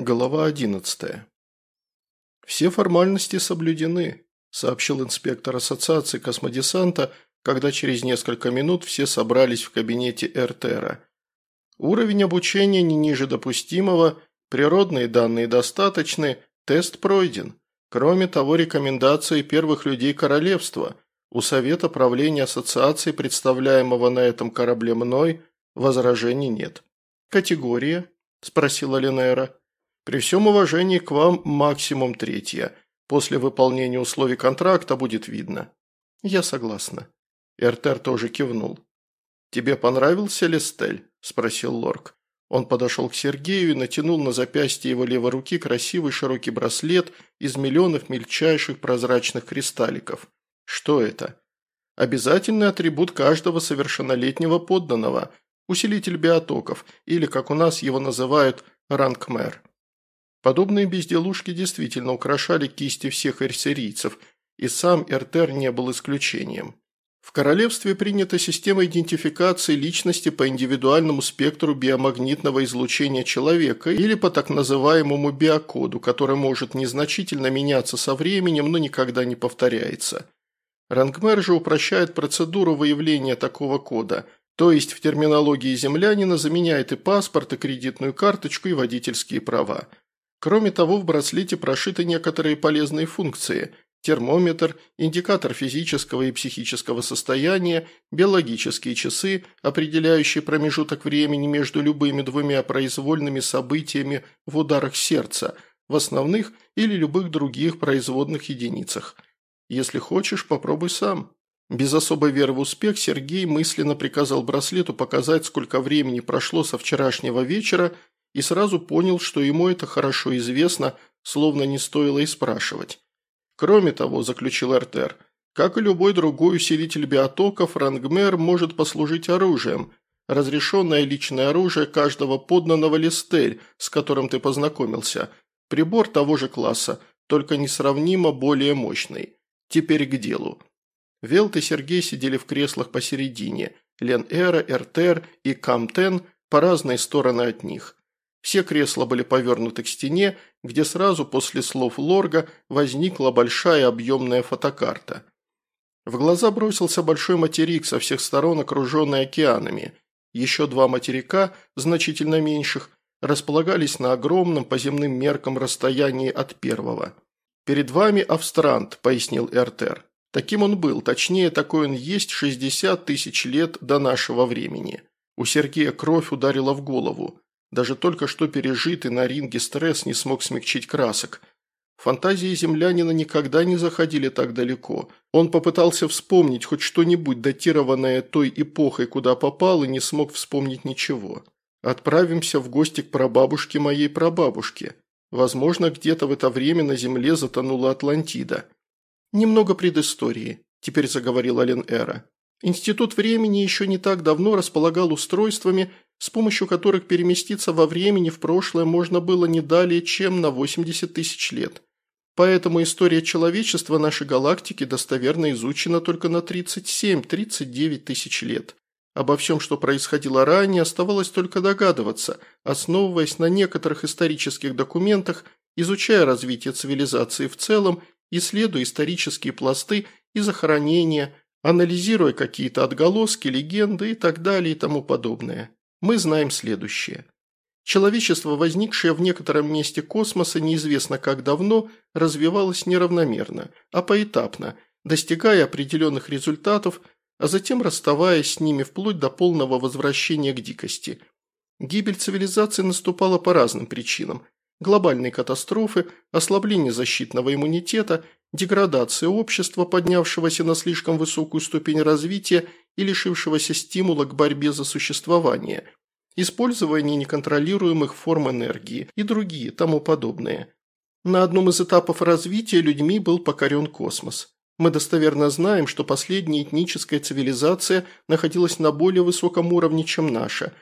Глава 11. «Все формальности соблюдены», – сообщил инспектор Ассоциации космодесанта, когда через несколько минут все собрались в кабинете РТРа. «Уровень обучения не ниже допустимого, природные данные достаточны, тест пройден. Кроме того, рекомендации первых людей королевства. У Совета правления Ассоциации, представляемого на этом корабле мной, возражений нет». «Категория?» – спросила Ленера. При всем уважении к вам максимум третья. После выполнения условий контракта будет видно». «Я согласна». Эртер тоже кивнул. «Тебе понравился Листель?» – спросил Лорк. Он подошел к Сергею и натянул на запястье его левой руки красивый широкий браслет из миллионов мельчайших прозрачных кристалликов. Что это? Обязательный атрибут каждого совершеннолетнего подданного, усилитель биотоков, или, как у нас его называют, рангмэр. Подобные безделушки действительно украшали кисти всех эрсерийцев, и сам Эртер не был исключением. В королевстве принята система идентификации личности по индивидуальному спектру биомагнитного излучения человека или по так называемому биокоду, который может незначительно меняться со временем, но никогда не повторяется. Рангмер же упрощает процедуру выявления такого кода, то есть в терминологии землянина заменяет и паспорт, и кредитную карточку, и водительские права. Кроме того, в браслете прошиты некоторые полезные функции – термометр, индикатор физического и психического состояния, биологические часы, определяющие промежуток времени между любыми двумя произвольными событиями в ударах сердца, в основных или любых других производных единицах. Если хочешь, попробуй сам. Без особой веры в успех Сергей мысленно приказал браслету показать, сколько времени прошло со вчерашнего вечера – и сразу понял, что ему это хорошо известно, словно не стоило и спрашивать. Кроме того, заключил Эртер, как и любой другой усилитель биотоков, рангмер может послужить оружием, разрешенное личное оружие каждого подданного листель, с которым ты познакомился, прибор того же класса, только несравнимо более мощный. Теперь к делу. Велт и Сергей сидели в креслах посередине, Лен Эра, Эртер и Камтен по разные стороны от них. Все кресла были повернуты к стене, где сразу после слов Лорга возникла большая объемная фотокарта. В глаза бросился большой материк со всех сторон, окруженный океанами. Еще два материка, значительно меньших, располагались на огромном по земным меркам расстоянии от первого. «Перед вами Австрант», – пояснил Эртер. Таким он был, точнее, такой он есть 60 тысяч лет до нашего времени. У Сергея кровь ударила в голову. Даже только что пережитый на ринге стресс не смог смягчить красок. Фантазии землянина никогда не заходили так далеко. Он попытался вспомнить хоть что-нибудь, датированное той эпохой, куда попал, и не смог вспомнить ничего. Отправимся в гости к прабабушке моей прабабушке. Возможно, где-то в это время на земле затонула Атлантида. Немного предыстории, теперь заговорил Ален Эра. Институт времени еще не так давно располагал устройствами, с помощью которых переместиться во времени в прошлое можно было не далее, чем на 80 тысяч лет. Поэтому история человечества нашей галактики достоверно изучена только на 37-39 тысяч лет. Обо всем, что происходило ранее, оставалось только догадываться, основываясь на некоторых исторических документах, изучая развитие цивилизации в целом, исследуя исторические пласты и захоронения, анализируя какие-то отголоски, легенды и так далее и тому подобное мы знаем следующее. Человечество, возникшее в некотором месте космоса неизвестно как давно, развивалось неравномерно, а поэтапно, достигая определенных результатов, а затем расставаясь с ними вплоть до полного возвращения к дикости. Гибель цивилизации наступала по разным причинам. Глобальные катастрофы, ослабление защитного иммунитета, деградация общества, поднявшегося на слишком высокую ступень развития и лишившегося стимула к борьбе за существование, использование неконтролируемых форм энергии и другие тому подобные. На одном из этапов развития людьми был покорен космос. Мы достоверно знаем, что последняя этническая цивилизация находилась на более высоком уровне, чем наша.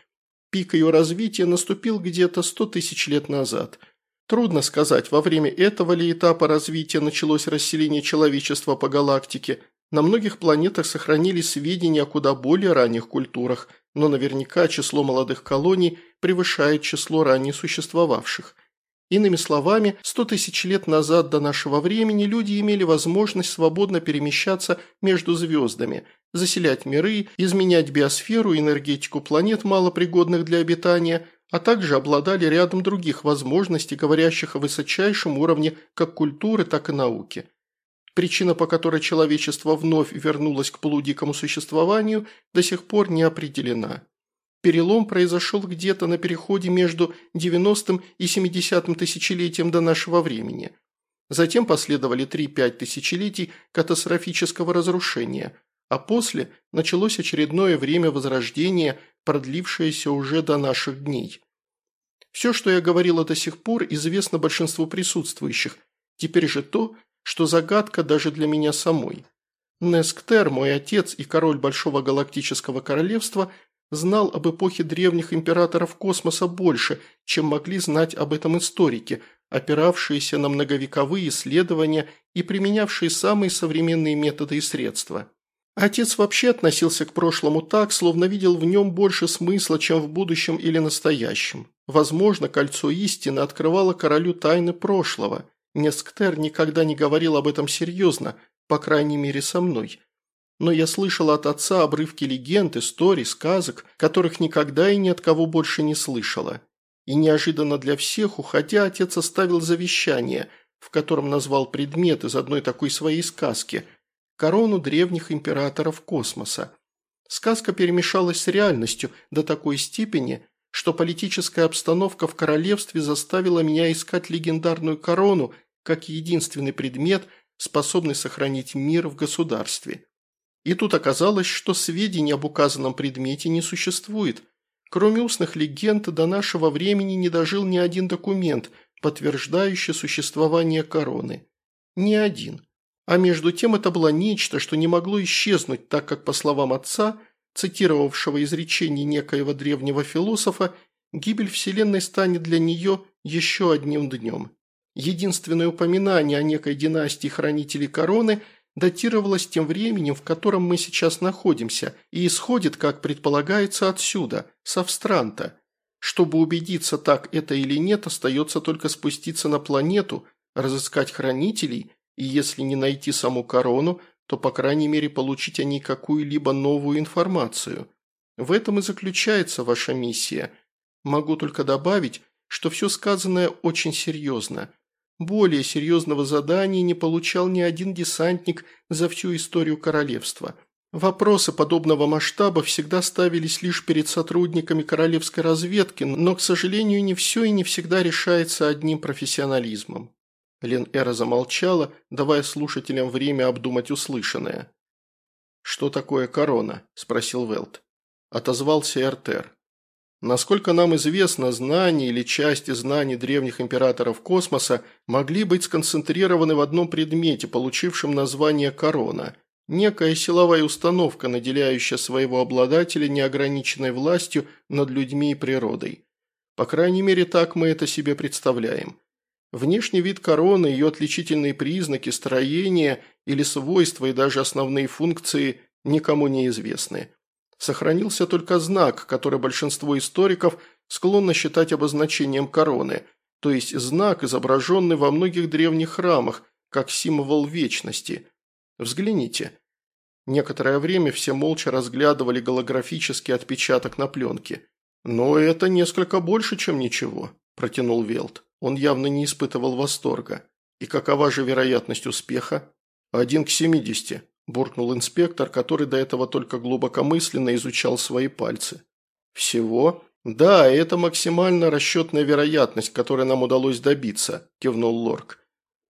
Пик ее развития наступил где-то 100 тысяч лет назад. Трудно сказать, во время этого ли этапа развития началось расселение человечества по галактике, на многих планетах сохранились сведения о куда более ранних культурах, но наверняка число молодых колоний превышает число ранее существовавших. Иными словами, сто тысяч лет назад до нашего времени люди имели возможность свободно перемещаться между звездами, заселять миры, изменять биосферу и энергетику планет, малопригодных для обитания, а также обладали рядом других возможностей, говорящих о высочайшем уровне как культуры, так и науки. Причина, по которой человечество вновь вернулось к полудикому существованию, до сих пор не определена. Перелом произошел где-то на переходе между 90-м и 70-м тысячелетием до нашего времени. Затем последовали 3-5 тысячелетий катастрофического разрушения, а после началось очередное время возрождения, продлившееся уже до наших дней. Все, что я говорила до сих пор, известно большинству присутствующих. Теперь же то, что загадка даже для меня самой. Несктер, мой отец и король Большого Галактического Королевства – знал об эпохе древних императоров космоса больше, чем могли знать об этом историки, опиравшиеся на многовековые исследования и применявшие самые современные методы и средства. Отец вообще относился к прошлому так, словно видел в нем больше смысла, чем в будущем или настоящем. Возможно, кольцо истины открывало королю тайны прошлого. Несктер никогда не говорил об этом серьезно, по крайней мере со мной но я слышала от отца обрывки легенд, историй, сказок, которых никогда и ни от кого больше не слышала. И неожиданно для всех, уходя, отец оставил завещание, в котором назвал предмет из одной такой своей сказки – корону древних императоров космоса. Сказка перемешалась с реальностью до такой степени, что политическая обстановка в королевстве заставила меня искать легендарную корону как единственный предмет, способный сохранить мир в государстве. И тут оказалось, что сведений об указанном предмете не существует. Кроме устных легенд, до нашего времени не дожил ни один документ, подтверждающий существование короны. Ни один. А между тем это было нечто, что не могло исчезнуть, так как, по словам отца, цитировавшего изречение некоего древнего философа, гибель Вселенной станет для нее еще одним днем. Единственное упоминание о некой династии хранителей короны – датировалось тем временем, в котором мы сейчас находимся, и исходит, как предполагается, отсюда, с Австранта. Чтобы убедиться, так это или нет, остается только спуститься на планету, разыскать хранителей, и если не найти саму корону, то, по крайней мере, получить о ней какую-либо новую информацию. В этом и заключается ваша миссия. Могу только добавить, что все сказанное очень серьезно – более серьезного задания не получал ни один десантник за всю историю королевства. Вопросы подобного масштаба всегда ставились лишь перед сотрудниками королевской разведки, но, к сожалению, не все и не всегда решается одним профессионализмом. Лен Эра замолчала, давая слушателям время обдумать услышанное. «Что такое корона?» – спросил Велт. Отозвался Эртер. Насколько нам известно, знания или части знаний древних императоров космоса могли быть сконцентрированы в одном предмете, получившем название корона. Некая силовая установка, наделяющая своего обладателя неограниченной властью над людьми и природой. По крайней мере, так мы это себе представляем. Внешний вид короны, ее отличительные признаки, строение или свойства и даже основные функции никому не известны. Сохранился только знак, который большинство историков склонно считать обозначением короны, то есть знак, изображенный во многих древних храмах, как символ вечности. Взгляните. Некоторое время все молча разглядывали голографический отпечаток на пленке. «Но это несколько больше, чем ничего», – протянул Велт. Он явно не испытывал восторга. «И какова же вероятность успеха?» «Один к семидесяти», – буркнул инспектор, который до этого только глубокомысленно изучал свои пальцы. «Всего?» «Да, это максимально расчетная вероятность, которой нам удалось добиться», – кивнул Лорк.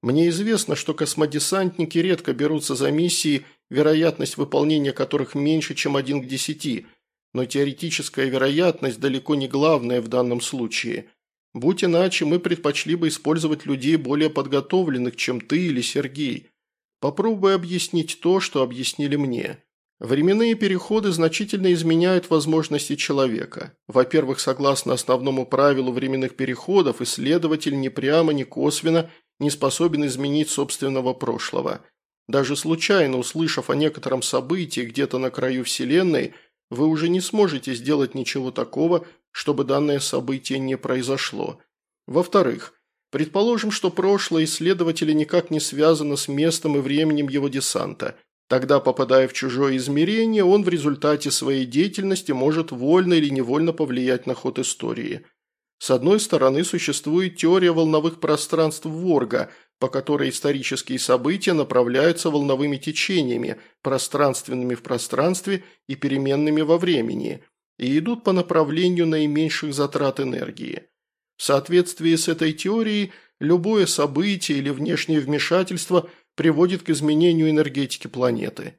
«Мне известно, что космодесантники редко берутся за миссии, вероятность выполнения которых меньше, чем один к десяти, но теоретическая вероятность далеко не главная в данном случае. Будь иначе, мы предпочли бы использовать людей более подготовленных, чем ты или Сергей. Попробуй объяснить то, что объяснили мне. Временные переходы значительно изменяют возможности человека. Во-первых, согласно основному правилу временных переходов, исследователь ни прямо, ни косвенно не способен изменить собственного прошлого. Даже случайно услышав о некотором событии где-то на краю Вселенной, вы уже не сможете сделать ничего такого, чтобы данное событие не произошло. Во-вторых, Предположим, что прошлое исследователя никак не связано с местом и временем его десанта. Тогда, попадая в чужое измерение, он в результате своей деятельности может вольно или невольно повлиять на ход истории. С одной стороны, существует теория волновых пространств Ворга, по которой исторические события направляются волновыми течениями, пространственными в пространстве и переменными во времени, и идут по направлению наименьших затрат энергии. В соответствии с этой теорией, любое событие или внешнее вмешательство приводит к изменению энергетики планеты.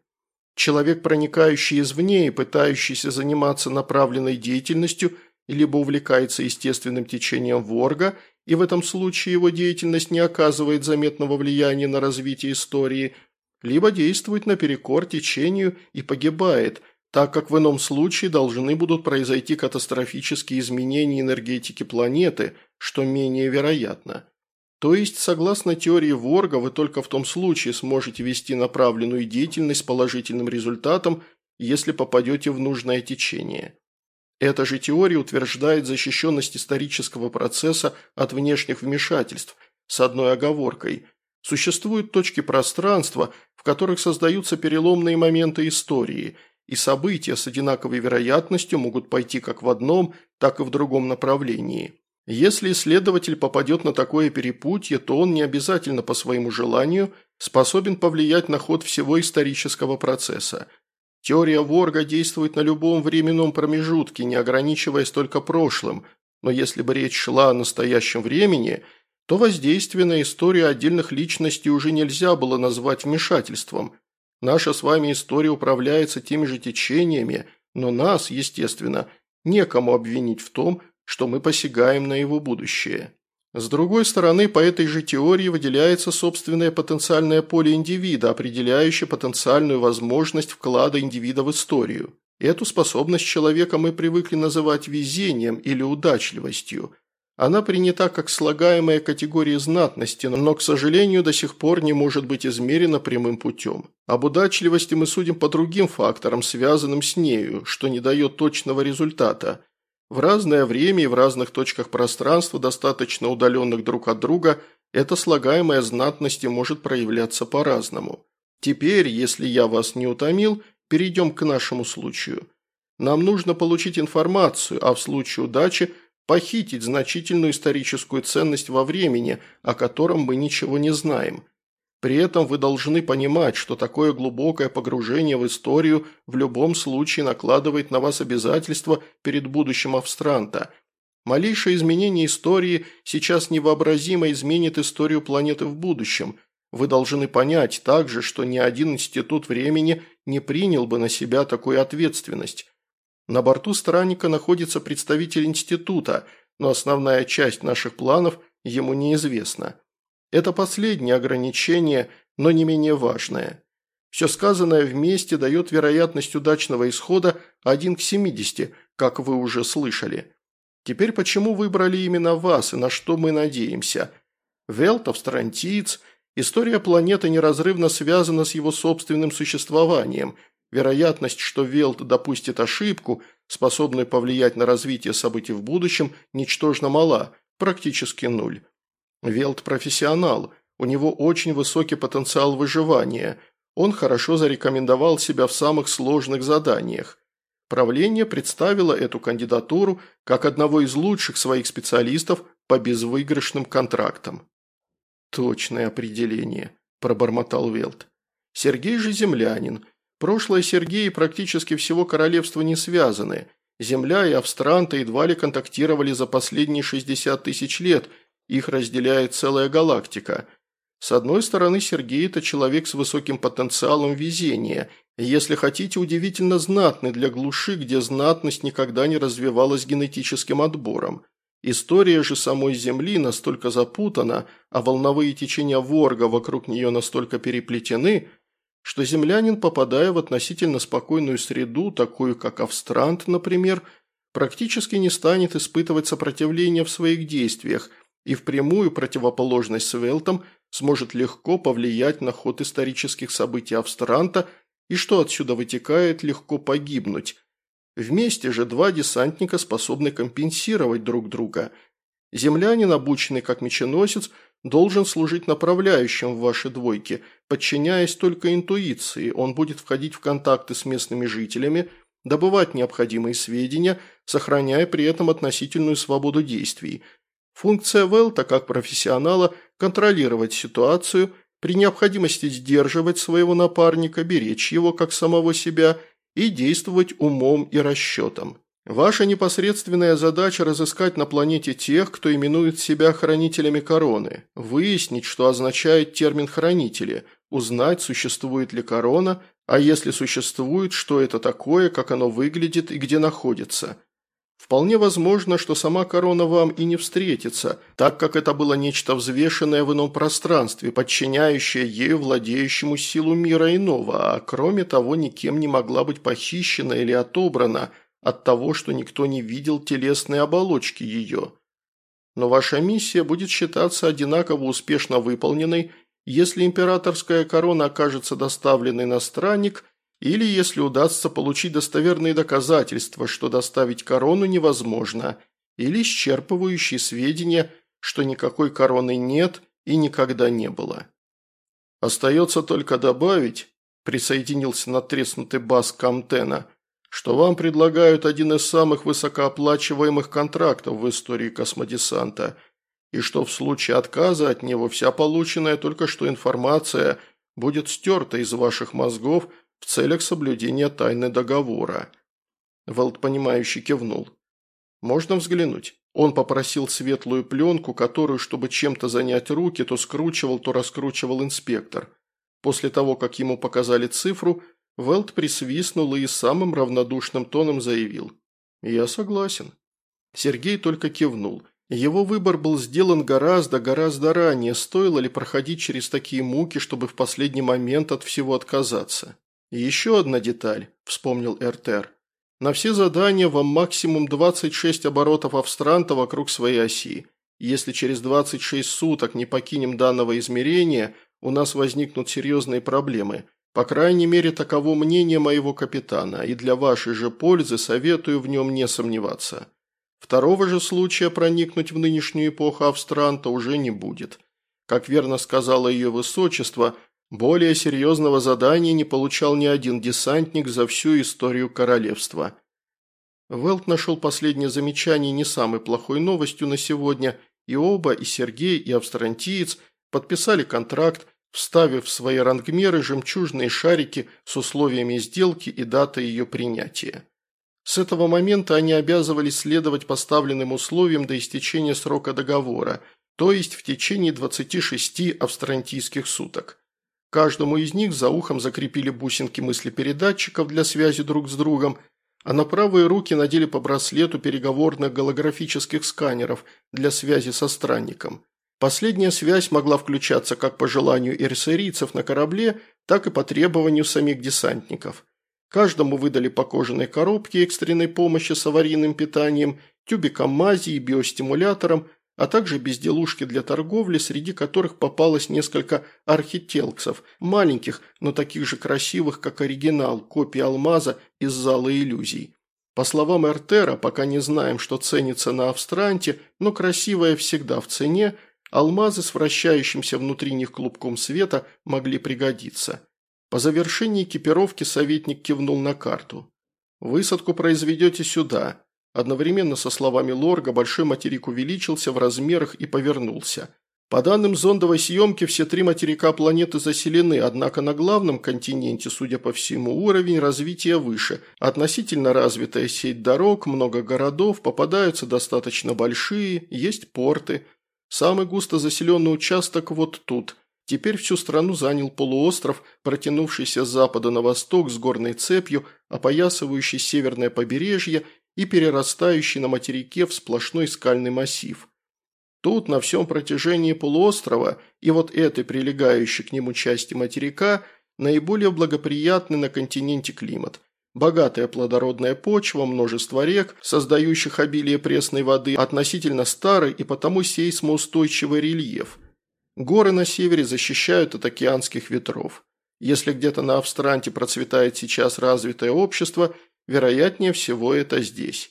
Человек, проникающий извне и пытающийся заниматься направленной деятельностью, либо увлекается естественным течением ворга, и в этом случае его деятельность не оказывает заметного влияния на развитие истории, либо действует наперекор течению и погибает – так как в ином случае должны будут произойти катастрофические изменения энергетики планеты, что менее вероятно. То есть, согласно теории Ворга, вы только в том случае сможете вести направленную деятельность с положительным результатом, если попадете в нужное течение. Эта же теория утверждает защищенность исторического процесса от внешних вмешательств, с одной оговоркой. Существуют точки пространства, в которых создаются переломные моменты истории – и события с одинаковой вероятностью могут пойти как в одном, так и в другом направлении. Если исследователь попадет на такое перепутье, то он не обязательно по своему желанию способен повлиять на ход всего исторического процесса. Теория Ворга действует на любом временном промежутке, не ограничиваясь только прошлым, но если бы речь шла о настоящем времени, то воздействие на историю отдельных личностей уже нельзя было назвать вмешательством – Наша с вами история управляется теми же течениями, но нас, естественно, некому обвинить в том, что мы посягаем на его будущее. С другой стороны, по этой же теории выделяется собственное потенциальное поле индивида, определяющее потенциальную возможность вклада индивида в историю. Эту способность человека мы привыкли называть везением или удачливостью – она принята как слагаемая категория знатности, но, к сожалению, до сих пор не может быть измерена прямым путем. Об удачливости мы судим по другим факторам, связанным с нею, что не дает точного результата. В разное время и в разных точках пространства, достаточно удаленных друг от друга, эта слагаемая знатности может проявляться по-разному. Теперь, если я вас не утомил, перейдем к нашему случаю. Нам нужно получить информацию, а в случае удачи – похитить значительную историческую ценность во времени, о котором мы ничего не знаем. При этом вы должны понимать, что такое глубокое погружение в историю в любом случае накладывает на вас обязательства перед будущим Австранта. Малейшее изменение истории сейчас невообразимо изменит историю планеты в будущем. Вы должны понять также, что ни один институт времени не принял бы на себя такую ответственность. На борту странника находится представитель института, но основная часть наших планов ему неизвестна. Это последнее ограничение, но не менее важное. Все сказанное вместе дает вероятность удачного исхода 1 к 70, как вы уже слышали. Теперь почему выбрали именно вас и на что мы надеемся? Велтов, Старантиец, история планеты неразрывно связана с его собственным существованием – Вероятность, что Велт допустит ошибку, способную повлиять на развитие событий в будущем, ничтожно мала, практически нуль. Велт – профессионал, у него очень высокий потенциал выживания, он хорошо зарекомендовал себя в самых сложных заданиях. Правление представило эту кандидатуру как одного из лучших своих специалистов по безвыигрышным контрактам. «Точное определение», – пробормотал Велт. «Сергей же землянин – Прошлое Сергея практически всего королевства не связаны. Земля и Австранта едва ли контактировали за последние 60 тысяч лет, их разделяет целая галактика. С одной стороны, Сергей – это человек с высоким потенциалом везения, если хотите, удивительно знатный для глуши, где знатность никогда не развивалась генетическим отбором. История же самой Земли настолько запутана, а волновые течения Ворга вокруг нее настолько переплетены – что землянин, попадая в относительно спокойную среду, такую как Австрант, например, практически не станет испытывать сопротивление в своих действиях и в прямую противоположность Велтом сможет легко повлиять на ход исторических событий Австранта и, что отсюда вытекает, легко погибнуть. Вместе же два десантника способны компенсировать друг друга. Землянин, обученный как меченосец, должен служить направляющим в ваши двойки. Подчиняясь только интуиции, он будет входить в контакты с местными жителями, добывать необходимые сведения, сохраняя при этом относительную свободу действий. Функция Велта, как профессионала, контролировать ситуацию, при необходимости сдерживать своего напарника, беречь его как самого себя и действовать умом и расчетом. Ваша непосредственная задача – разыскать на планете тех, кто именует себя хранителями короны, выяснить, что означает термин «хранители», узнать, существует ли корона, а если существует, что это такое, как оно выглядит и где находится. Вполне возможно, что сама корона вам и не встретится, так как это было нечто взвешенное в ином пространстве, подчиняющее ею владеющему силу мира иного, а кроме того никем не могла быть похищена или отобрана – от того, что никто не видел телесной оболочки ее. Но ваша миссия будет считаться одинаково успешно выполненной, если императорская корона окажется доставленной на странник или если удастся получить достоверные доказательства, что доставить корону невозможно, или исчерпывающие сведения, что никакой короны нет и никогда не было. Остается только добавить, присоединился натреснутый бас Камтена – что вам предлагают один из самых высокооплачиваемых контрактов в истории космодесанта, и что в случае отказа от него вся полученная только что информация будет стерта из ваших мозгов в целях соблюдения тайны договора». Велт, понимающе кивнул. «Можно взглянуть?» Он попросил светлую пленку, которую, чтобы чем-то занять руки, то скручивал, то раскручивал инспектор. После того, как ему показали цифру – Велт присвистнул и самым равнодушным тоном заявил. «Я согласен». Сергей только кивнул. Его выбор был сделан гораздо-гораздо ранее, стоило ли проходить через такие муки, чтобы в последний момент от всего отказаться. Еще одна деталь, вспомнил РТР. На все задания вам максимум 26 оборотов Австранта вокруг своей оси. Если через 26 суток не покинем данного измерения, у нас возникнут серьезные проблемы – по крайней мере, таково мнение моего капитана, и для вашей же пользы советую в нем не сомневаться. Второго же случая проникнуть в нынешнюю эпоху Австранта уже не будет. Как верно сказала ее высочество, более серьезного задания не получал ни один десантник за всю историю королевства. Велт нашел последнее замечание не самой плохой новостью на сегодня, и оба, и Сергей, и австрантиец, подписали контракт, вставив в свои рангмеры жемчужные шарики с условиями сделки и датой ее принятия. С этого момента они обязывались следовать поставленным условиям до истечения срока договора, то есть в течение 26 австрантийских суток. Каждому из них за ухом закрепили бусинки мыслепередатчиков для связи друг с другом, а на правые руки надели по браслету переговорных голографических сканеров для связи со странником – Последняя связь могла включаться как по желанию эрсерийцев на корабле, так и по требованию самих десантников. Каждому выдали по кожаной коробке экстренной помощи с аварийным питанием, тюбиком мази и биостимулятором, а также безделушки для торговли, среди которых попалось несколько архителксов, маленьких, но таких же красивых, как оригинал, копии алмаза из зала иллюзий. По словам Эртера, пока не знаем, что ценится на Австранте, но красивое всегда в цене – Алмазы с вращающимся внутри них клубком света могли пригодиться. По завершении экипировки советник кивнул на карту. «Высадку произведете сюда». Одновременно со словами Лорга большой материк увеличился в размерах и повернулся. По данным зондовой съемки, все три материка планеты заселены, однако на главном континенте, судя по всему, уровень развития выше. Относительно развитая сеть дорог, много городов, попадаются достаточно большие, есть порты – Самый густо заселенный участок вот тут. Теперь всю страну занял полуостров, протянувшийся с запада на восток с горной цепью, опоясывающий северное побережье и перерастающий на материке в сплошной скальный массив. Тут, на всем протяжении полуострова и вот этой прилегающей к нему части материка, наиболее благоприятный на континенте климат. Богатая плодородная почва, множество рек, создающих обилие пресной воды, относительно старый и потому сейсмоустойчивый рельеф. Горы на севере защищают от океанских ветров. Если где-то на Австранте процветает сейчас развитое общество, вероятнее всего это здесь.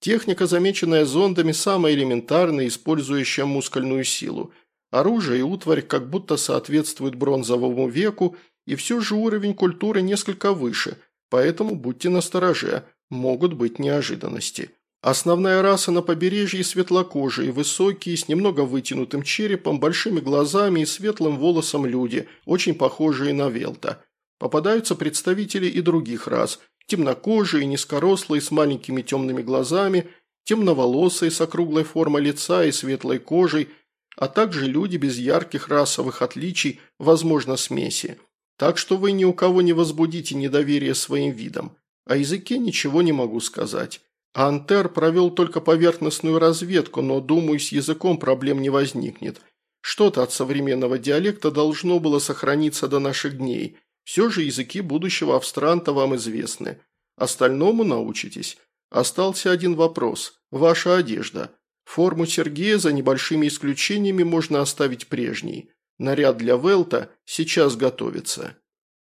Техника, замеченная зондами, самая элементарная, использующая мускульную силу. Оружие и утварь как будто соответствуют бронзовому веку, и все же уровень культуры несколько выше, поэтому будьте настороже, могут быть неожиданности. Основная раса на побережье светлокожие, высокие, с немного вытянутым черепом, большими глазами и светлым волосом люди, очень похожие на Велта. Попадаются представители и других рас – темнокожие, низкорослые, с маленькими темными глазами, темноволосые, с округлой формой лица и светлой кожей, а также люди без ярких расовых отличий, возможно, смеси. Так что вы ни у кого не возбудите недоверие своим видом. О языке ничего не могу сказать. Антер провел только поверхностную разведку, но, думаю, с языком проблем не возникнет. Что-то от современного диалекта должно было сохраниться до наших дней. Все же языки будущего Австранта вам известны. Остальному научитесь. Остался один вопрос. Ваша одежда. Форму Сергея за небольшими исключениями можно оставить прежней. Наряд для Велта сейчас готовится.